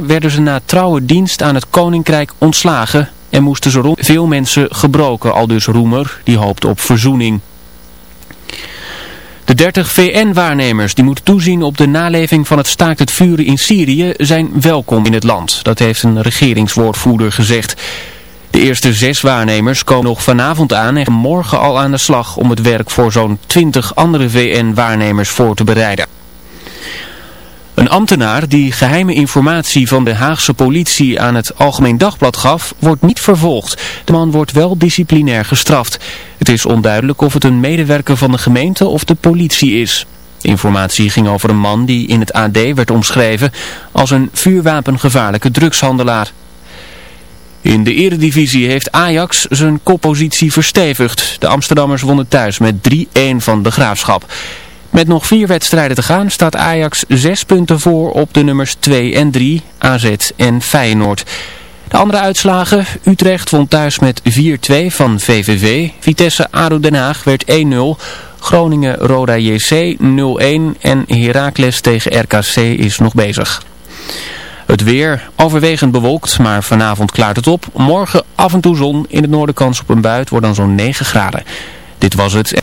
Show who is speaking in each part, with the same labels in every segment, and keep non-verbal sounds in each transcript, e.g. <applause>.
Speaker 1: werden ze na trouwe dienst aan het koninkrijk ontslagen en moesten ze rond veel mensen gebroken, al dus Roemer, die hoopt op verzoening. De 30 VN-waarnemers die moeten toezien op de naleving van het staakt het vuren in Syrië zijn welkom in het land. Dat heeft een regeringswoordvoerder gezegd. De eerste zes waarnemers komen nog vanavond aan en morgen al aan de slag om het werk voor zo'n 20 andere VN-waarnemers voor te bereiden. Een ambtenaar die geheime informatie van de Haagse politie aan het Algemeen Dagblad gaf, wordt niet vervolgd. De man wordt wel disciplinair gestraft. Het is onduidelijk of het een medewerker van de gemeente of de politie is. informatie ging over een man die in het AD werd omschreven als een vuurwapengevaarlijke drugshandelaar. In de eredivisie heeft Ajax zijn koppositie verstevigd. De Amsterdammers wonnen thuis met 3-1 van de Graafschap. Met nog vier wedstrijden te gaan staat Ajax zes punten voor op de nummers 2 en 3, AZ en Feyenoord. De andere uitslagen, Utrecht won thuis met 4-2 van VVV, Vitesse ADO Den Haag werd 1-0, Groningen Roda JC 0-1 en Heracles tegen RKC is nog bezig. Het weer overwegend bewolkt, maar vanavond klaart het op. Morgen af en toe zon, in het noorden kans op een buit, wordt dan zo'n 9 graden. Dit was het.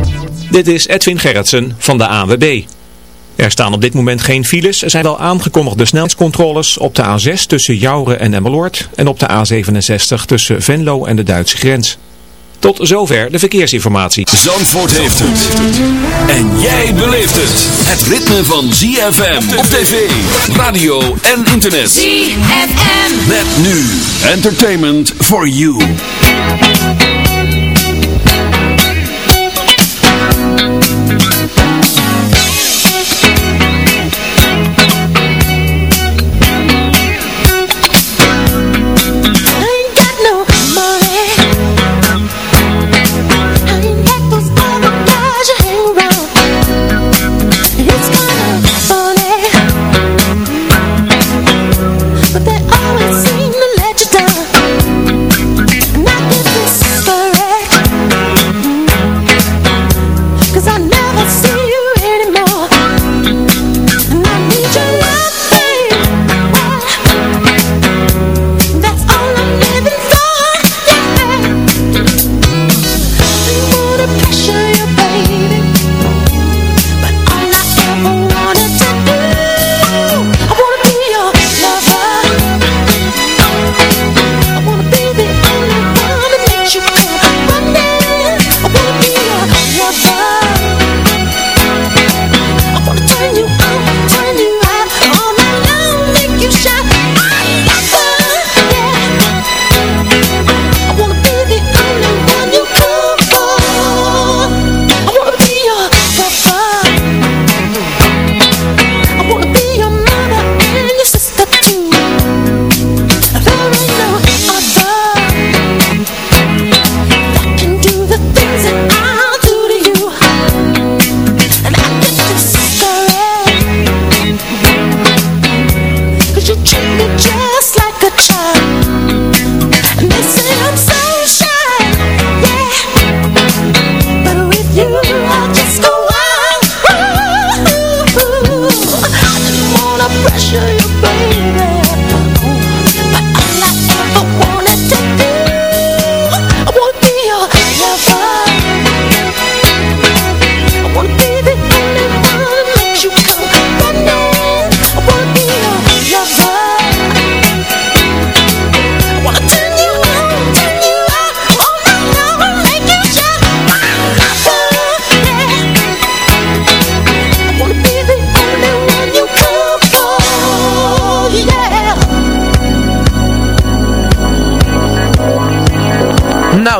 Speaker 2: Dit is Edwin Gerritsen van de AWB. Er staan op dit moment geen files. Er zijn wel aangekondigde snelheidscontroles op de A6 tussen Jouren en Emmeloord en op de A67 tussen Venlo en de Duitse grens. Tot zover de verkeersinformatie.
Speaker 3: Zandvoort heeft het. En jij beleeft het. Het ritme van ZFM op tv, radio en internet.
Speaker 4: ZFM.
Speaker 3: Met nu Entertainment for You.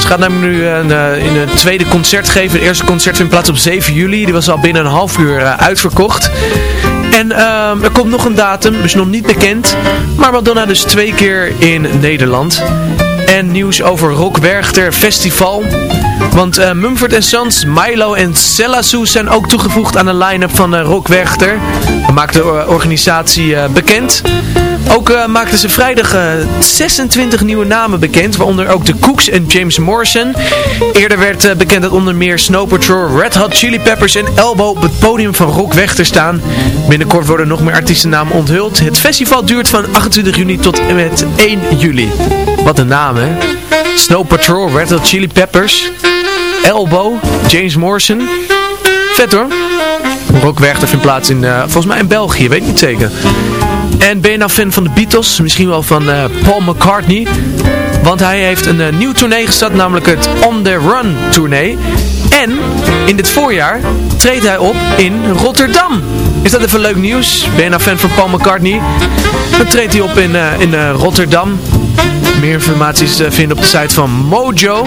Speaker 5: Ze gaat namelijk nu een, eh, in een tweede concert geven. Het eerste concert vindt plaats op 7 juli. Die was al binnen een half uur eh, uitverkocht. En ehm, er komt nog een datum, is nog niet bekend. Maar Madonna dus twee keer in Nederland. En nieuws over Rock Werchter Festival. Want eh, Mumford Sons, Milo en Selassou zijn ook toegevoegd aan de line-up van eh, Rock Werchter. Dat maakt de eh, organisatie bekend. Ook maakten ze vrijdag eh, 26 nieuwe namen bekend, waaronder ook de Cooks en James Morrison. Eerder werd bekend dat onder meer Snow Patrol, Red Hot Chili Peppers en Elbow op het podium van Rock Werchter staan. Binnenkort worden nog meer artiestennamen onthuld. Het festival duurt van 28 juni tot en met 1 juli. Wat een naam hè. Snow Patrol, Red Hot Chili Peppers, Elbow, James Morrison. Vet hoor. Rock Werchter vindt plaats in, eh, volgens mij in België, weet niet zeker. En ben je nou fan van de Beatles? Misschien wel van eh, Paul McCartney. Want hij heeft een eh, nieuw tournee gestart, namelijk het On The Run tournee. En in dit voorjaar treedt hij op in Rotterdam. Is dat even leuk nieuws? Ben je nou fan van Paul McCartney? Dan treedt hij op in, in Rotterdam. Meer informatie te vinden op de site van Mojo.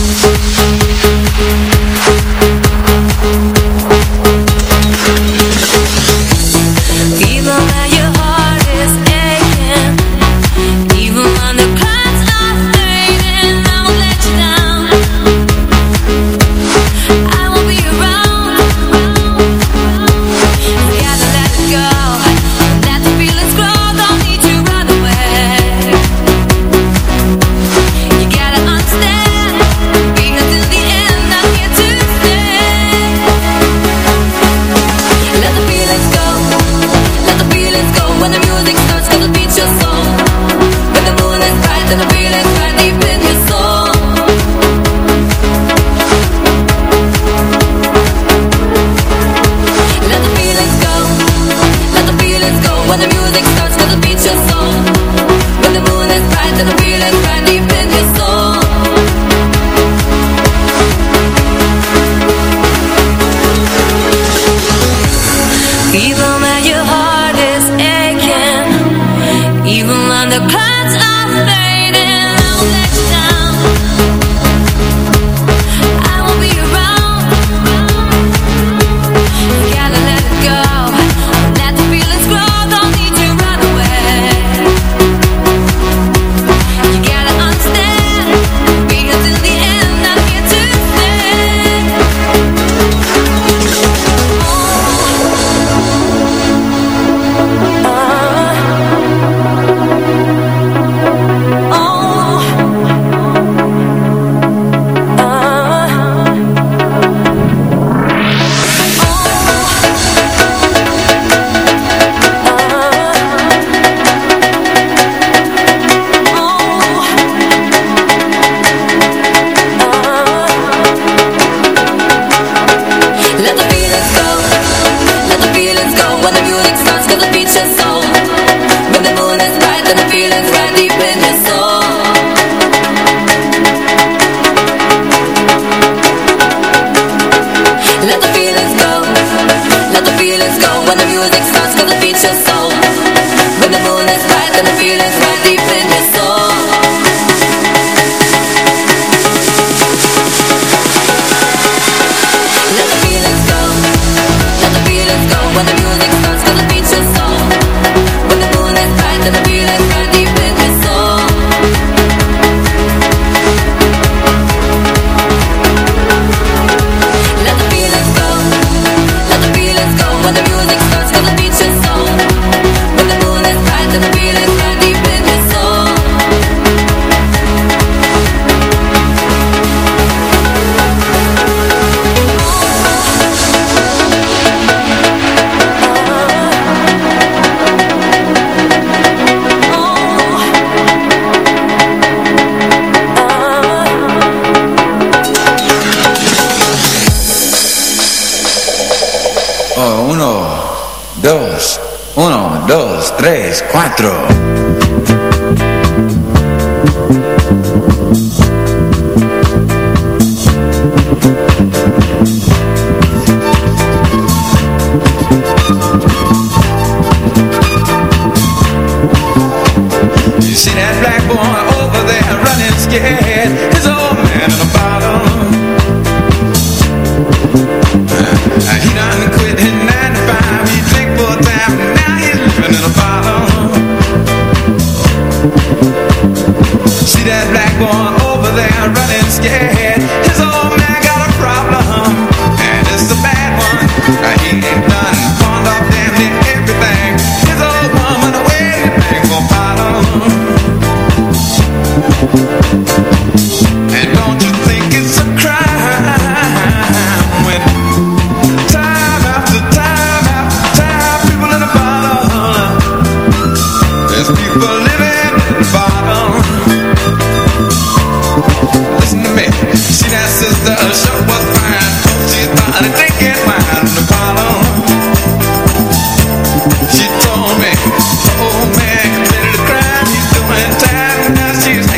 Speaker 6: cuatro.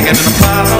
Speaker 6: Get in the car.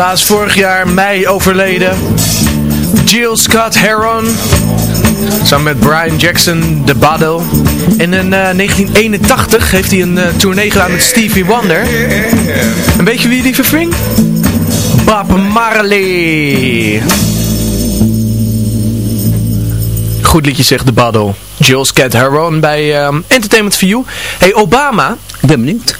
Speaker 5: helaas vorig jaar mei overleden. Jill Scott Heron, samen met Brian Jackson, de baddle. En in 1981 eh, heeft hij een eh, tournee gedaan met Stevie Wonder. En weet je wie die verving? Bob Marley. Goed liedje zegt de baddle. Jill Scott Heron bij eh, Entertainment for You. Hey Obama.
Speaker 7: Ik ben benieuwd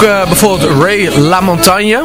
Speaker 5: Bijvoorbeeld Ray LaMontagne.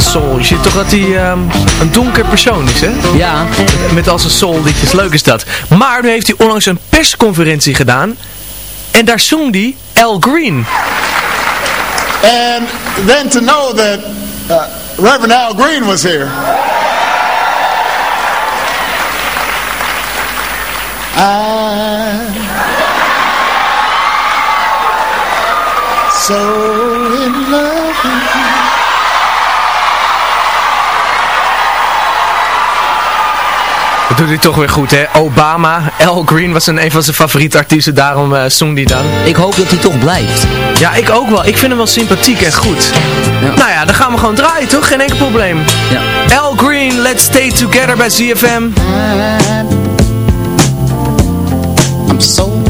Speaker 5: Een soul. Je ziet toch dat hij ehm, een donker persoon is, hè?
Speaker 7: Ja.
Speaker 5: Met al zijn soul liedjes. Leuk is dat. Maar nu heeft hij onlangs een persconferentie gedaan. En daar zong hij Al Green.
Speaker 8: And then to know that uh, Reverend Al Green was here. I so in love
Speaker 5: doet hij toch weer goed, hè? Obama, Al Green was een, een van zijn favoriete artiesten, daarom zong hij dan.
Speaker 7: Ik hoop dat hij toch blijft.
Speaker 5: Ja, ik ook wel. Ik vind hem wel sympathiek en goed.
Speaker 7: Ja.
Speaker 5: Nou ja, dan gaan we gewoon draaien, toch? Geen enkel probleem.
Speaker 7: Ja.
Speaker 5: Al Green, Let's Stay Together bij ZFM.
Speaker 8: I'm so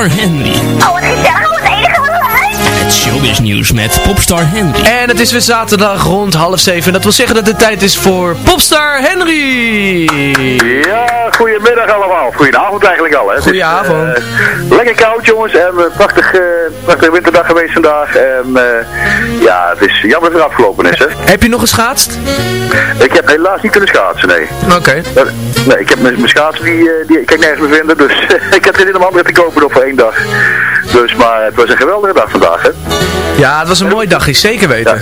Speaker 9: Popstar Henry.
Speaker 10: Oh, wat gezellig. Wat enige wat.
Speaker 9: Het showbiz nieuws met Popstar Henry.
Speaker 5: Het is weer zaterdag rond half zeven. Dat wil zeggen dat het tijd is voor Popstar Henry.
Speaker 11: Ja, goedemiddag allemaal. Goedenavond eigenlijk al. Hè.
Speaker 5: Goedenavond.
Speaker 11: Is, eh, lekker koud jongens en een prachtig, eh, prachtige winterdag geweest vandaag. En eh, ja, het is jammer dat het afgelopen is. Hè.
Speaker 5: Heb je nog geschaatst?
Speaker 11: Ik heb helaas niet kunnen schaatsen, nee.
Speaker 5: Oké.
Speaker 11: Eh, Nee, ik heb mijn schaatsen, die, eh, die kan ik nergens meer vinden. Dus <laughs> ik heb er in om andere te kopen nog voor één dag. Dus, maar het was een geweldige dag vandaag, hè.
Speaker 5: Ja, het was een mooi dagje, zeker weten.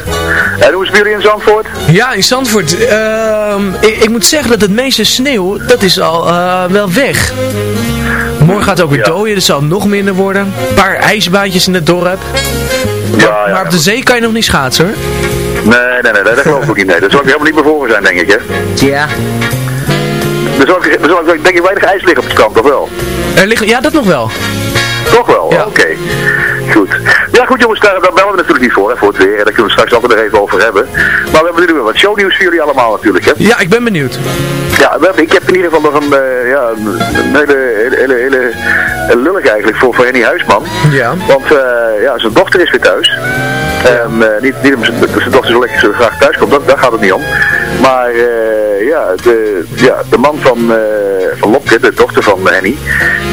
Speaker 11: En hoe is het bij jullie in Zandvoort?
Speaker 5: Ja, in Zandvoort. ehm, ik, ik moet zeggen dat het meeste sneeuw, dat is al eh, wel weg. Morgen gaat het ook weer dooien, dus zal het nog minder worden. Een paar ijsbaantjes in het dorp.
Speaker 11: Ja, ja.
Speaker 5: Maar op de zee kan je nog niet schaatsen hoor.
Speaker 11: Nee, nee, nee, nee, dat geloof ik ook niet. Nee. Daar zal ik helemaal niet meer voor zijn, denk ik, hè.
Speaker 7: Ja.
Speaker 11: Er zal, ik- er zal ik denk ik weinig ijs liggen op het strand, toch wel?
Speaker 5: Er liggen, ja, dat nog wel.
Speaker 11: Toch wel? Oké. Goed. Ja goed jongens, daar, daar bellen we natuurlijk niet voor, hè, voor het weer. Daar kunnen we straks altijd nog even over hebben. Maar we hebben nu weer wat shownieuws voor jullie allemaal natuurlijk, hè.
Speaker 5: Ja, ik ben benieuwd.
Speaker 11: Ja, hebben, ik heb in ieder geval nog een, eh, ja, een, hele, hele, hele, hele lullig eigenlijk voor, voor Henny Huisman.
Speaker 5: Ja.
Speaker 11: Want eh, ja, zijn dochter is weer thuis. En, eh, niet, niet omdat zijn- dat zijn dochter zo lekker zo graag thuis komt, dat, daar gaat het niet om. Maar eh, ja, de, ja, de man van, eh van Lopke, de dochter van Henny,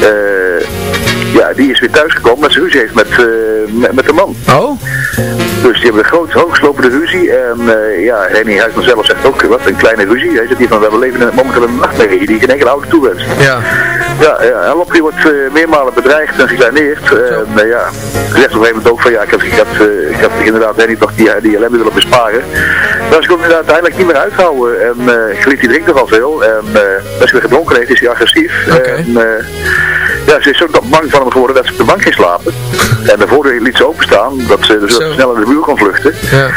Speaker 11: eh, ja, die is weer thuisgekomen omdat ze ruzie heeft met, eh, met, met de man.
Speaker 5: Oh?
Speaker 11: Dus die hebben een groot, hoogslopende ruzie. En eh, ja, Henny Huisman zelf zegt ook, wat een kleine ruzie. Hij zegt hier van, we leven in momenteel een nachtmerrie die geen enkele oude toewenst.
Speaker 5: Ja.
Speaker 11: Ja, ja en Lopke wordt eh, meermalen bedreigd en gekleineerd. En ja, ze zegt op een gegeven moment ook van, ja, ik had, ik had, ik had inderdaad Henny toch die, die ellende willen besparen. Maar ze kon inderdaad uiteindelijk niet meer uithouden. En uh, die drinkt nogal veel. En als hij weer gedronken heeft, is hij agressief. En, eh, ja, ze is zo bang van hem geworden dat ze op de bank ging slapen. En de voordeur liet ze openstaan, dat ze dus snel in de muur kon vluchten.
Speaker 5: Ja.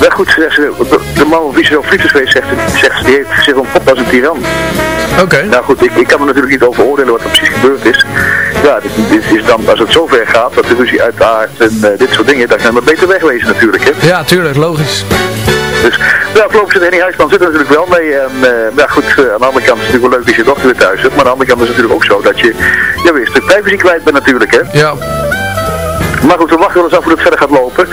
Speaker 11: Maar goed, zegt ze, de, de man op wie ze zo verliefd is geweest, zegt, zegt ze, die heeft zich ontpopt als een tiran.
Speaker 5: Oké.
Speaker 11: Nou goed, ik, ik kan er natuurlijk niet over oordelen wat er precies gebeurd is. Ja, dit, dit is dan, als het zover gaat, dat de ruzie uitaardt en eh, dit soort dingen, dan kan je maar beter wegwezen natuurlijk, hè.
Speaker 5: Ja, tuurlijk, logisch.
Speaker 11: Dus ja, voorlopig zit Henny Huisman zit er natuurlijk wel mee. En uh, ja, goed, uh, aan de andere kant is het natuurlijk wel leuk dat je dochter weer thuis hebt. Maar aan de andere kant is het natuurlijk ook zo dat je ja, weer een stuk privacy kwijt bent natuurlijk, hè.
Speaker 5: Ja.
Speaker 11: Maar goed, we wachten wel eens af hoe het verder gaat lopen.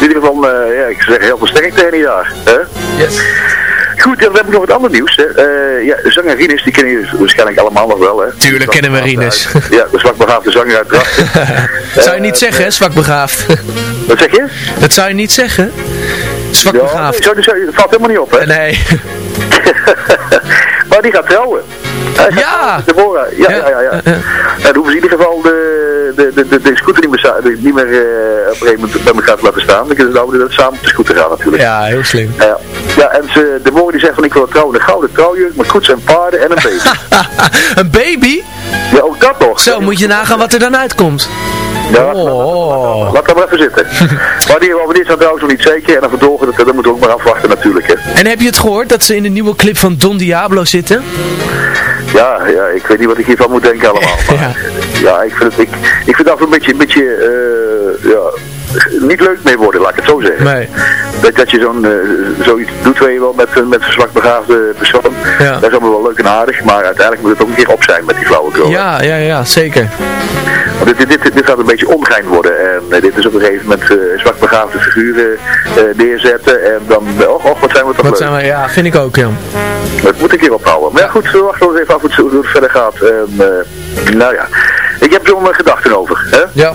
Speaker 11: In ieder geval, uh, ja, ik zeg heel veel sterkte Henny daar. Hè?
Speaker 5: Yes.
Speaker 11: Goed, dan heb ik nog wat ander nieuws. Hè. Uh, ja, de zanger Rinus, die kennen jullie waarschijnlijk allemaal nog wel. Hè.
Speaker 5: Tuurlijk kennen we Rinus.
Speaker 11: Ja, de zwakbegaafde zanger uit Drachten.
Speaker 5: dat <laughs> zou je niet zeggen, hè, zwakbegaafd.
Speaker 11: Wat zeg je?
Speaker 5: Dat zou je niet zeggen. Zwakbegaafd.
Speaker 11: Ja, nee, zo, dat valt helemaal niet op, hè?
Speaker 5: Nee. <laughs> <laughs>
Speaker 11: maar die gaat trouwen. Hij gaat
Speaker 5: ja!
Speaker 11: Deborah. Ja, ja, ja. ja. ja. dan hoeven ze in ieder geval de, de, de, de, de scooter niet meer, niet meer uh, op een gegeven moment bij elkaar te laten staan. Dan kunnen ze nou samen op de scooter gaan natuurlijk.
Speaker 5: Ja, heel slim.
Speaker 11: Ja, ja en ze, Deborah die zegt van ik wil trouwen een gouden trouwjurk met koets en paarden en een baby. <laughs>
Speaker 5: een baby?
Speaker 11: Ja, ook dat nog.
Speaker 5: Zo, moet je nagaan wat er dan uitkomt.
Speaker 11: Ja, oh. laat dat maar even zitten. <laughs> maar die dit zijn trouwens nog niet zeker. En dan verdorgen, dat, dat moeten we ook maar afwachten natuurlijk. Hè.
Speaker 5: En heb je het gehoord dat ze in de nieuwe clip van Don Diablo zitten?
Speaker 11: Ja, ja, ik weet niet wat ik hiervan moet denken allemaal. <laughs> Maar, ja. ja, ik vind het, ik, ik vind dat een beetje, een beetje uh, ja, niet leuk mee worden, laat ik het zo zeggen.
Speaker 5: Nee.
Speaker 11: Dat, dat je zo'n uh, zoiets doet, weet je wel, met, met een zwak begaafde persoon.
Speaker 5: Ja.
Speaker 11: Dat is allemaal wel leuk en aardig, maar uiteindelijk moet het ook een keer op zijn met die flauwekul.
Speaker 5: Ja, ja, ja, zeker.
Speaker 11: Want dit, dit, dit, dit gaat een beetje ongein worden. En uh, dit is op een gegeven moment uh, zwak begaafde figuren neerzetten. En dan, oh, oh, wat zijn we toch
Speaker 5: wat
Speaker 11: leuk.
Speaker 5: Zijn we, ja, vind ik ook, ja.
Speaker 11: Dat moet ik hier ophouden. Maar ja, goed, we wachten eens even af hoe het verder gaat. En, nou ja, ik heb zo'n gedachten over. Hè?
Speaker 5: Ja.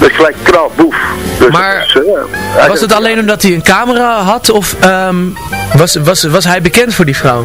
Speaker 11: Dus gelijk knal, boef. Dus
Speaker 5: maar
Speaker 11: was,
Speaker 5: was het alleen omdat hij een camera had of um, was, was, was hij bekend voor die vrouw?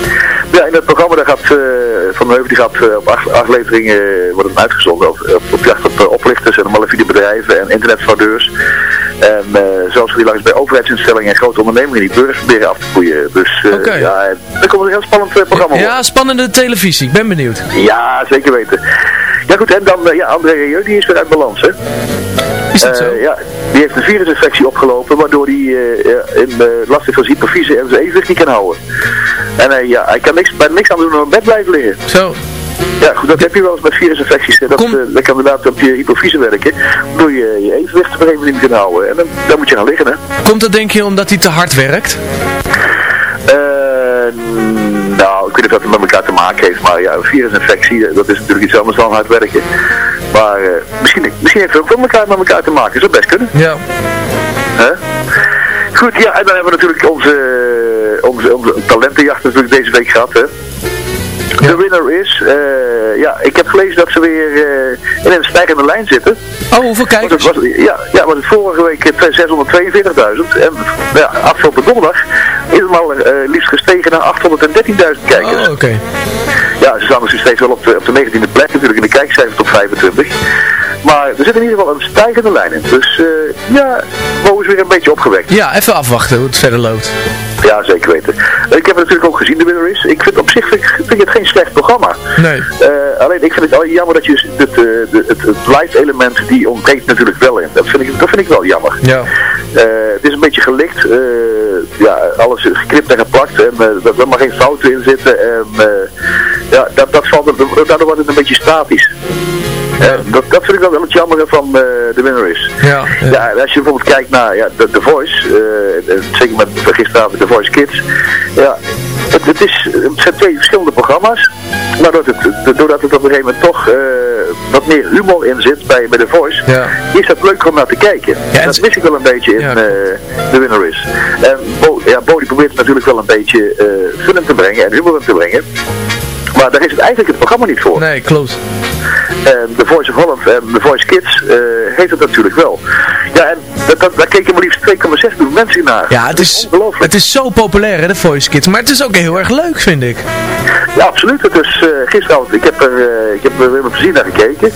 Speaker 11: Ja, in het programma daar gaat eh, Van Heuvel die gaat eh, op acht afleveringen eh, wordt het uitgezonden. Op, op, op jacht op oplichters en malafide bedrijven en internetfraudeurs. En eh zelfs die langs bij overheidsinstellingen en grote ondernemingen die burgers proberen af te koeien. Dus ja, er komt een heel spannend programma op.
Speaker 5: Ja, spannende televisie. Ik ben benieuwd.
Speaker 11: Ja, zeker weten. Ja goed, en dan, ja, André Rieu, die is weer uit balans, hè?
Speaker 5: Is dat zo?
Speaker 11: Ja, die heeft een virusinfectie opgelopen, waardoor hij in uh, last heeft van hypofyse en zijn evenwicht niet kan houden. En eh, ja, hij kan niks, bij niks aan doen dan bed blijven liggen.
Speaker 5: Zo.
Speaker 11: Ja, goed, dat heb je wel eens met virusinfecties. hè. Dat,
Speaker 5: Kom.
Speaker 11: eh, dat kan inderdaad op je hypofyse werken, waardoor je je evenwicht op een gegeven moment kan houden. En dan, dan moet je gaan liggen, hè.
Speaker 5: Komt dat denk je omdat hij te hard werkt?
Speaker 11: Eh, nou, ik weet niet of dat het met elkaar te maken heeft, maar ja, een virusinfectie, dat is natuurlijk iets anders dan hard werken. Maar misschien, misschien heeft het ook wel elkaar met elkaar te maken, zou best kunnen.
Speaker 5: Ja.
Speaker 11: Hè? Goed, ja, en dan hebben we natuurlijk onze, onze, onze talentenjacht natuurlijk deze week gehad, hè. De winner is, eh, ja, ik heb gelezen dat ze weer eh, in een stijgende lijn zitten.
Speaker 5: Oh, hoeveel kijkers?
Speaker 11: het was, ja, ja, was het vorige week eh, 642.000 en ja, afgelopen donderdag is het maar eh, liefst gestegen naar 813.000 kijkers.
Speaker 5: Oh, oké.
Speaker 11: Ja, ze staan dus steeds wel op de, op de 19e plek natuurlijk in de kijkcijfers tot 25. Maar er zit in ieder geval een stijgende lijn in. Dus eh, ja, Mo is weer een beetje opgewekt.
Speaker 5: Ja, even afwachten hoe het verder loopt.
Speaker 11: Ja, zeker weten. Eh, Ik heb het natuurlijk ook gezien, de winner is. Ik vind op zich vind, ik- vind ik het geen slecht programma.
Speaker 5: Nee.
Speaker 11: Eh, alleen ik vind het jammer dat je het, eh, de, het, het live element die ontbreekt natuurlijk wel in. Dat vind ik, dat vind ik wel jammer.
Speaker 5: Ja.
Speaker 11: Eh, het is een beetje gelikt. eh, ja, alles geknipt en geplakt. En uh, dat er maar geen fouten in zitten. En ja, dat, dat valt, daardoor wordt het een beetje statisch. Ja. dat, dat vind ik wel het jammer van uh, de winner is.
Speaker 5: Ja,
Speaker 11: ja. ja, als je bijvoorbeeld kijkt naar ja, The, The Voice, uh, zeker met gisteravond The Voice Kids. Ja, het, het, is, het zijn twee verschillende programma's. Maar doordat het, doordat het op een gegeven moment toch uh, wat meer humor in zit bij, bij The Voice,
Speaker 5: ja.
Speaker 11: is dat leuk om naar te kijken. Ja, dat mis ik wel een beetje in ja. The Winner is. En Bo, ja, Bodie probeert natuurlijk wel een beetje uh, te brengen en humor in te brengen. Maar daar is het eigenlijk het programma niet voor.
Speaker 5: Nee, klopt.
Speaker 11: En The Voice of Holland en The Voice Kids uh, heeft het natuurlijk wel. Ja, en dat, dat, daar keken maar liefst 2,6 miljoen mensen naar.
Speaker 5: Ja, het is, het is zo populair hè, de Voice Kids. Maar het is ook heel erg leuk, vind ik.
Speaker 11: Ja, absoluut. Het is uh, gisteravond, ik heb er, uh, ik heb er weer met plezier naar gekeken.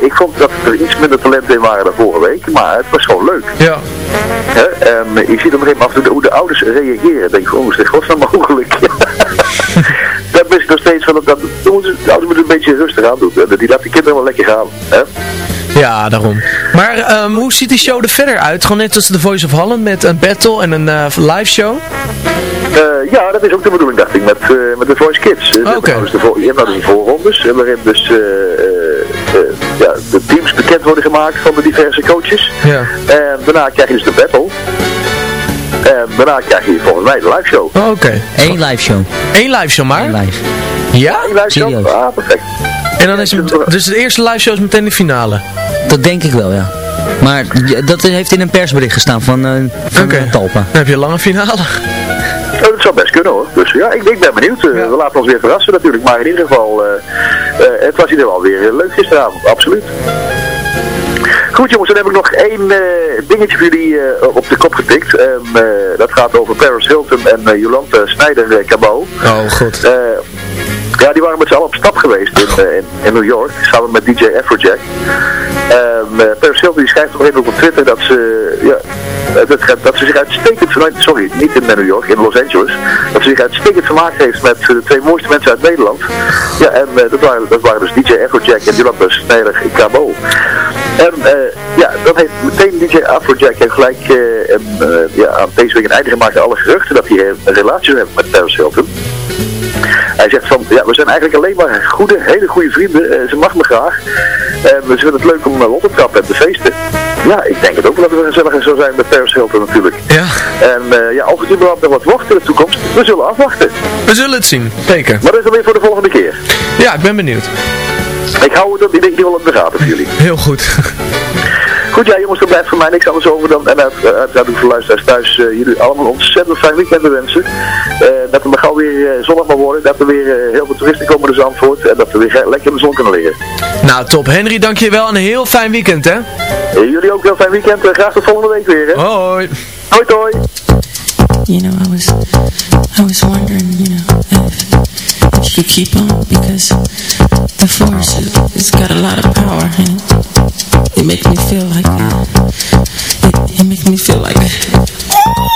Speaker 11: ik vond dat er iets minder talenten in waren dan vorige week, maar het was gewoon leuk.
Speaker 5: Ja.
Speaker 11: En je ziet op een gegeven moment hoe de ouders reageren. denk ik, oh, is dit godsnaam mogelijk? Dat is nog steeds van, dat, dat, de ouders moeten een beetje rustig aan doen. Die laten de kinderen wel lekker gaan. Hè?
Speaker 5: Ja, daarom. Maar um, hoe ziet die show er verder uit? Gewoon net als The Voice of Holland met een battle en een uh, live show?
Speaker 11: Uh, ja, dat is ook de bedoeling, dacht ik, met, uh, met The Voice Kids.
Speaker 5: Oké. Okay.
Speaker 11: Dus je hebt nou dus voorrondes, waarin dus ja, de teams bekend worden gemaakt van de diverse coaches.
Speaker 5: Ja.
Speaker 11: En daarna krijg je dus de battle. En daarna krijg je volgens mij de live show.
Speaker 5: Oh, Oké. Okay.
Speaker 7: Eén live show.
Speaker 5: Eén live show maar?
Speaker 7: Eén live.
Speaker 5: Ja?
Speaker 11: Eén live show?
Speaker 7: Serieus?
Speaker 11: Ah, perfect.
Speaker 5: En dan is het, dus de eerste live show is meteen de finale?
Speaker 7: Dat denk ik wel, ja. Maar dat heeft in een persbericht gestaan van, uh, van
Speaker 5: okay.
Speaker 7: Talpa.
Speaker 5: Dan heb je een lange finale.
Speaker 11: Dat zou best kunnen hoor. Dus ja, ik, ik ben benieuwd. Uh, ja. We laten ons weer verrassen natuurlijk. Maar in ieder geval, uh, het was hier wel weer leuk gisteravond. Absoluut. Goed jongens, dan heb ik nog één uh, dingetje voor jullie uh, op de kop getikt. Uh, dat gaat over Paris Hilton en Jolante Snijder-Cabot.
Speaker 5: Oh god.
Speaker 11: Ja, die waren met z'n allen op stap geweest in, in, in, New York, samen met DJ Afrojack. En Paris Hilton die schrijft nog even op Twitter dat ze, ja, dat, dat ze zich uitstekend vermaakt, sorry, niet in New York, in Los Angeles, dat ze zich uitstekend vermaakt heeft met de twee mooiste mensen uit Nederland. Ja, en dat, waren, dat waren dus DJ Afrojack en Jolante Snijder-Cabot. En uh, ja, dan heeft meteen DJ Afrojack heeft gelijk ja, aan deze week een einde gemaakt aan alle geruchten dat hij een relatie heeft met Paris Hilton. Hij zegt van, ja, we zijn eigenlijk alleen maar goede, hele goede vrienden. ze mag me graag. En we vinden het leuk om naar Londen te trappen en te feesten. Ja, ik denk het ook wel dat we gezellig zou zijn met Paris Hilton natuurlijk.
Speaker 5: Ja.
Speaker 11: En ja, of het überhaupt nog wat wordt in de toekomst, we zullen afwachten.
Speaker 5: We zullen het zien, zeker.
Speaker 11: Maar dat is dan weer voor de volgende keer.
Speaker 5: Ja, ik ben benieuwd.
Speaker 11: Ik hou het in ieder geval in de gaten voor jullie.
Speaker 5: Heel goed.
Speaker 11: Goed, ja jongens, er blijft voor mij niks anders over dan, en uiteraard ook voor luisteraars thuis, uh, jullie allemaal ontzettend fijn weekend wensen. Uh, dat het maar gauw weer uh, zonnig mag worden, dat er weer heel veel toeristen komen naar Zandvoort en dat we weer lekker in de zon kunnen liggen.
Speaker 5: Nou top, Henry dankjewel en een heel fijn weekend hè.
Speaker 11: jullie ook een heel fijn weekend, graag tot volgende week weer hè.
Speaker 5: Hoi.
Speaker 11: Hoi hoi.
Speaker 12: you know, I was, I was wondering, you know, if, if you could keep on because the force it's got a lot of power and it, it makes me feel like it, it makes me feel like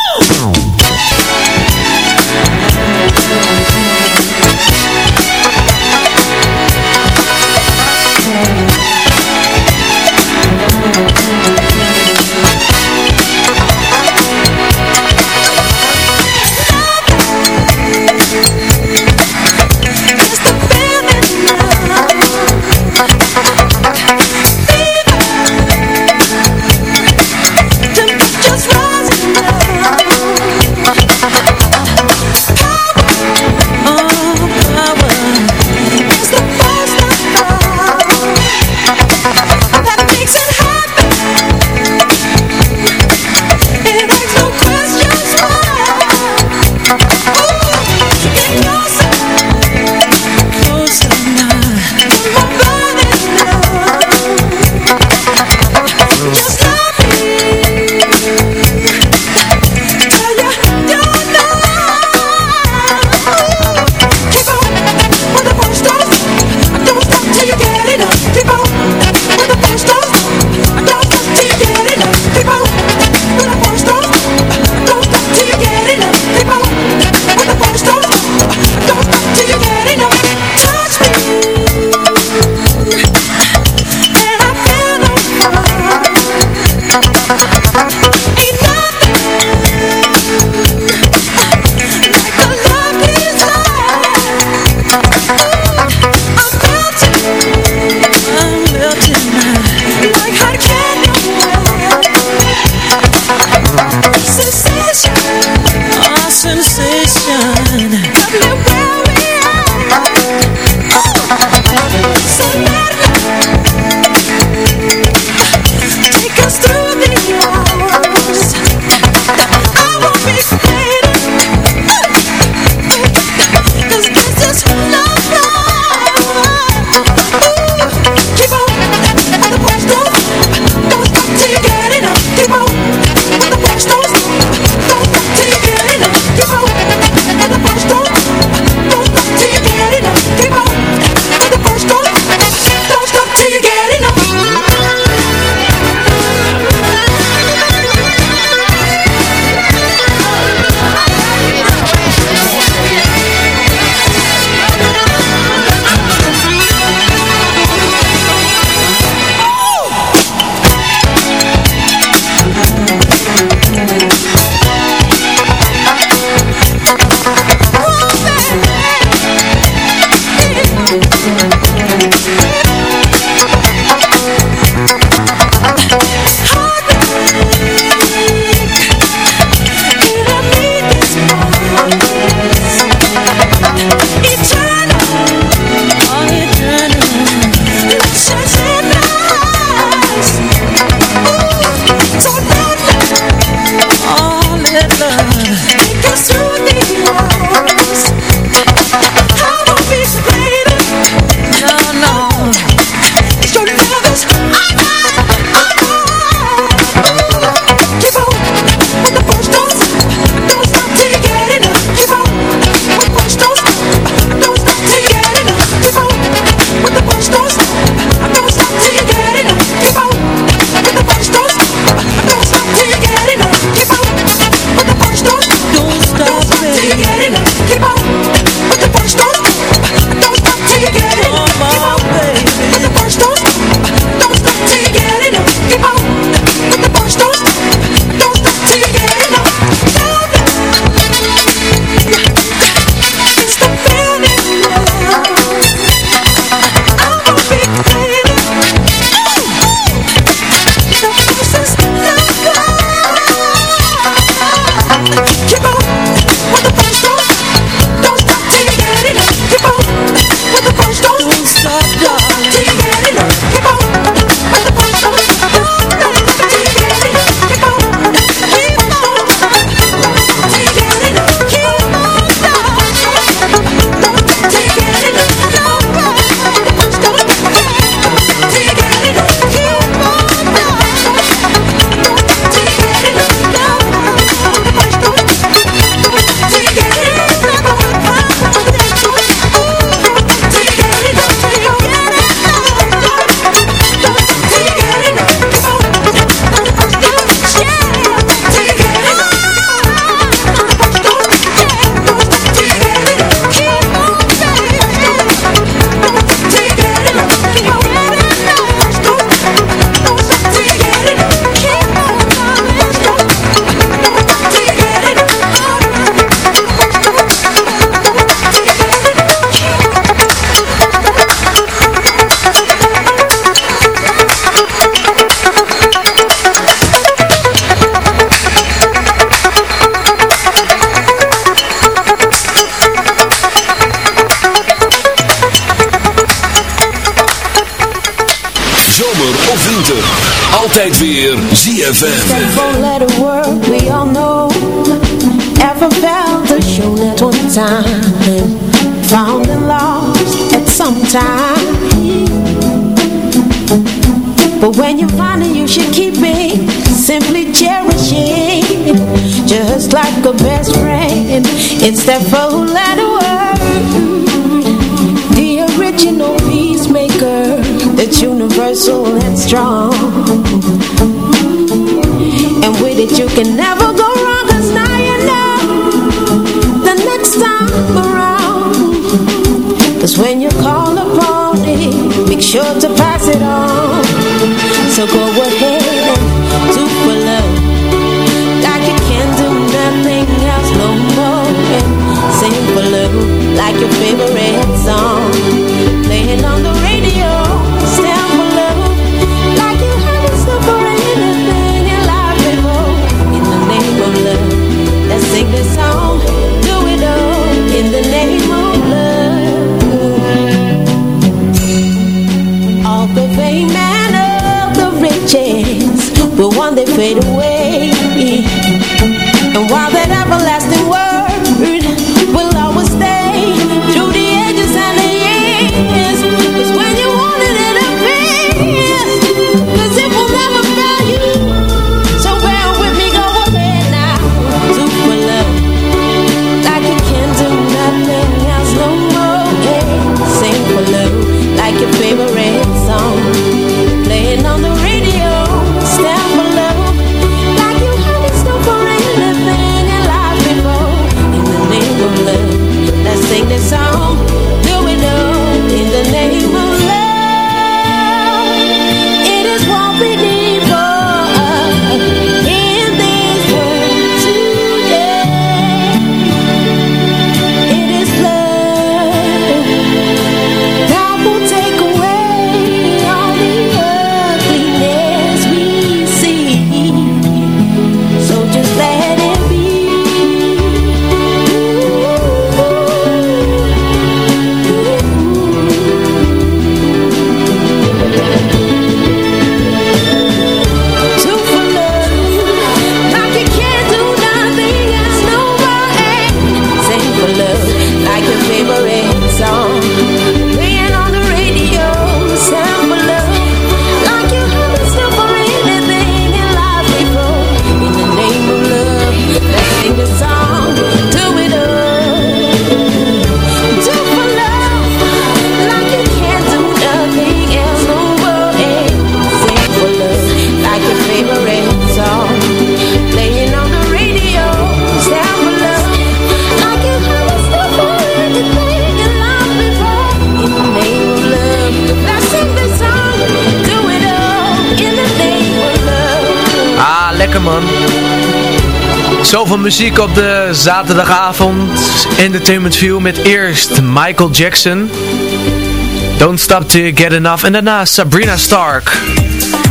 Speaker 13: It's that four letter word. The original peacemaker. That's universal and strong. And with it you can never go wrong Cause now you know The next time around Cause when you call upon it Make sure to pass it on So go ahead the fame and all the riches Will one day fade away. And while that everlasting
Speaker 5: Zoveel muziek op de zaterdagavond. Entertainment View met eerst Michael Jackson. Don't Stop To Get Enough. En daarna Sabrina Stark.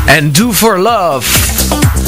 Speaker 5: En Do For Love.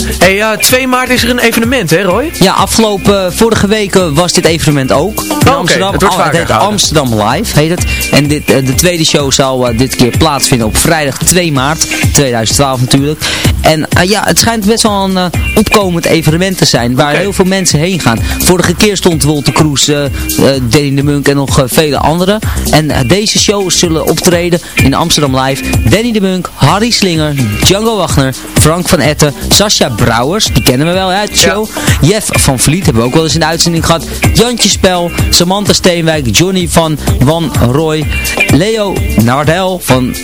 Speaker 5: Hey, ja, 2 maart is er een evenement, hè Roy?
Speaker 7: Ja, afgelopen, vorige weken was dit evenement ook. In Amsterdam.
Speaker 5: het
Speaker 7: Oh, heet. Amsterdam Live heet het. En dit, eh, de tweede show zal eh, dit keer plaatsvinden op vrijdag 2 maart 2012 natuurlijk. En eh, ja, het schijnt best wel een eh, opkomend evenement te zijn waar heel veel mensen heen gaan. Vorige keer stond Wolter Kroes, eh eh, Danny de Munk en nog eh, vele anderen. En eh, deze shows zullen optreden in Amsterdam Live. Danny de Munk, Harry Slinger, Django Wagner, Frank van Etten, Sascha Brouwers, die kennen we wel uit de show. Jeff van Vliet hebben we ook wel eens in de uitzending gehad. Jantje Spel, Samantha Steenwijk, Johnny van Van Roy, Leo Nardel van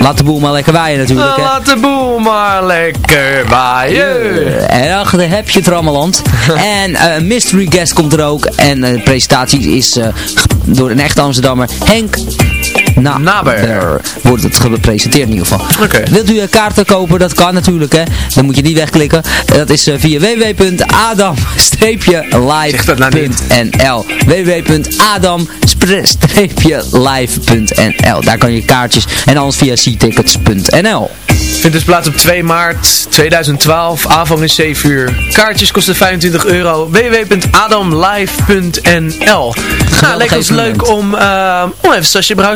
Speaker 7: Laat de boel maar lekker waaien natuurlijk. Hè.
Speaker 5: Laat de boel maar lekker waaien.
Speaker 7: En achter heb je het Rammeland. <laughs> en eh, mystery guest komt er ook. En eh, de presentatie is eh, door een echte Amsterdammer. Henk na Naber. wordt het gepresenteerd in ieder geval. Oké. Okay. Wilt u eh, kaarten kopen? Dat kan natuurlijk, hè. Dan moet je die wegklikken. Dat is eh, via www.adam-live.nl nou www.adam-live.nl Daar kan je kaartjes en alles via seatickets.nl.
Speaker 4: Vindt dus plaats op 2 maart 2012, avond is 7 uur. Kaartjes kosten 25 euro. www.adamlive.nl Ja, nou, lekker leuk om, uh, om even Sasje Bruis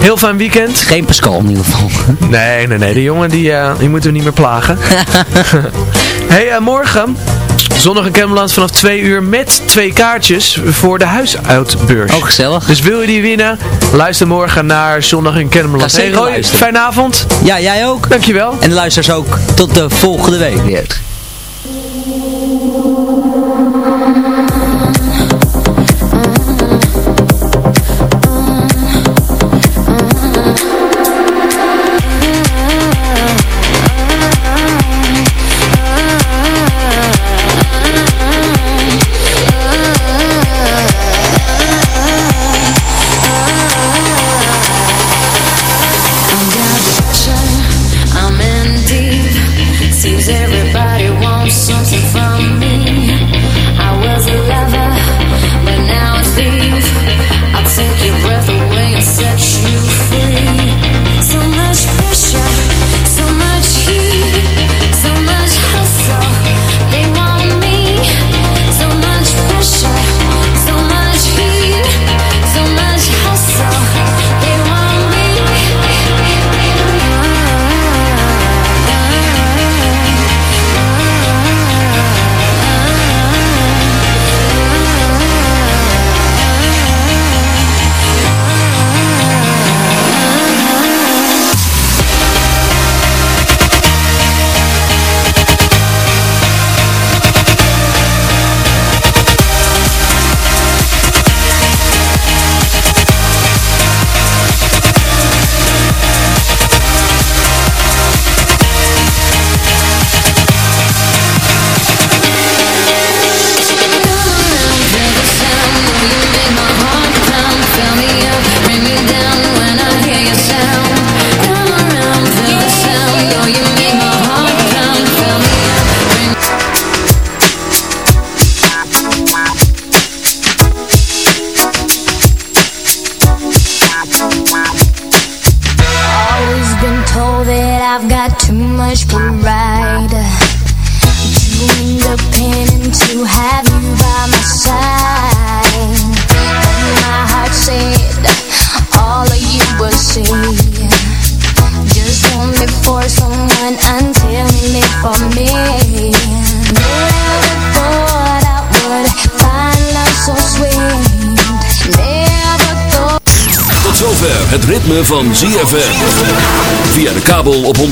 Speaker 5: Heel fijn weekend.
Speaker 4: Geen Pascal in ieder geval.
Speaker 5: Nee, nee, nee. De jongen die, eh, die moeten we niet meer plagen. <laughs> hey, eh, morgen... Zondag in Camelot vanaf 2 uur met twee kaartjes voor de huisuitbeurs.
Speaker 4: Ook gezellig.
Speaker 5: Dus wil je die winnen? Luister morgen naar Zondag in Camelot.
Speaker 4: Zeker
Speaker 5: Roy, fijne avond.
Speaker 4: Ja, jij ook.
Speaker 5: Dankjewel.
Speaker 4: En de luisteraars ook. Tot de volgende week weer.
Speaker 14: Ritme van ZFM. Via de kabel op 104.5.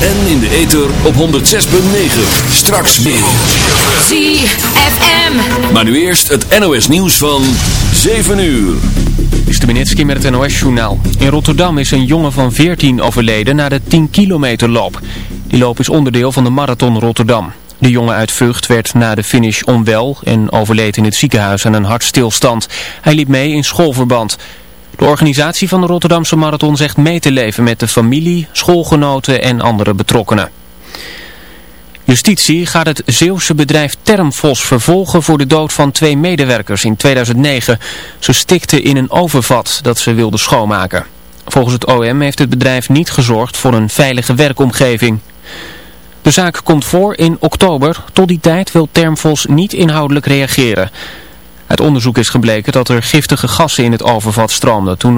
Speaker 14: En in de ether op 106.9. Straks meer.
Speaker 15: ZFM.
Speaker 14: Maar nu eerst het NOS nieuws van 7 uur.
Speaker 1: Stubenitski met het NOS-journaal. In Rotterdam is een jongen van 14 overleden na de 10 kilometer loop. Die loop is onderdeel van de Marathon Rotterdam. De jongen uit Vught werd na de finish onwel en overleed in het ziekenhuis aan een hartstilstand. Hij liep mee in schoolverband. De organisatie van de Rotterdamse Marathon zegt mee te leven met de familie, schoolgenoten en andere betrokkenen. Justitie gaat het Zeeuwse bedrijf Termfos vervolgen voor de dood van twee medewerkers in 2009. Ze stikten in een overvat dat ze wilden schoonmaken. Volgens het OM heeft het bedrijf niet gezorgd voor een veilige werkomgeving. De zaak komt voor in oktober. Tot die tijd wil Termfos niet inhoudelijk reageren. Uit onderzoek is gebleken dat er giftige gassen in het overvat stroomden toen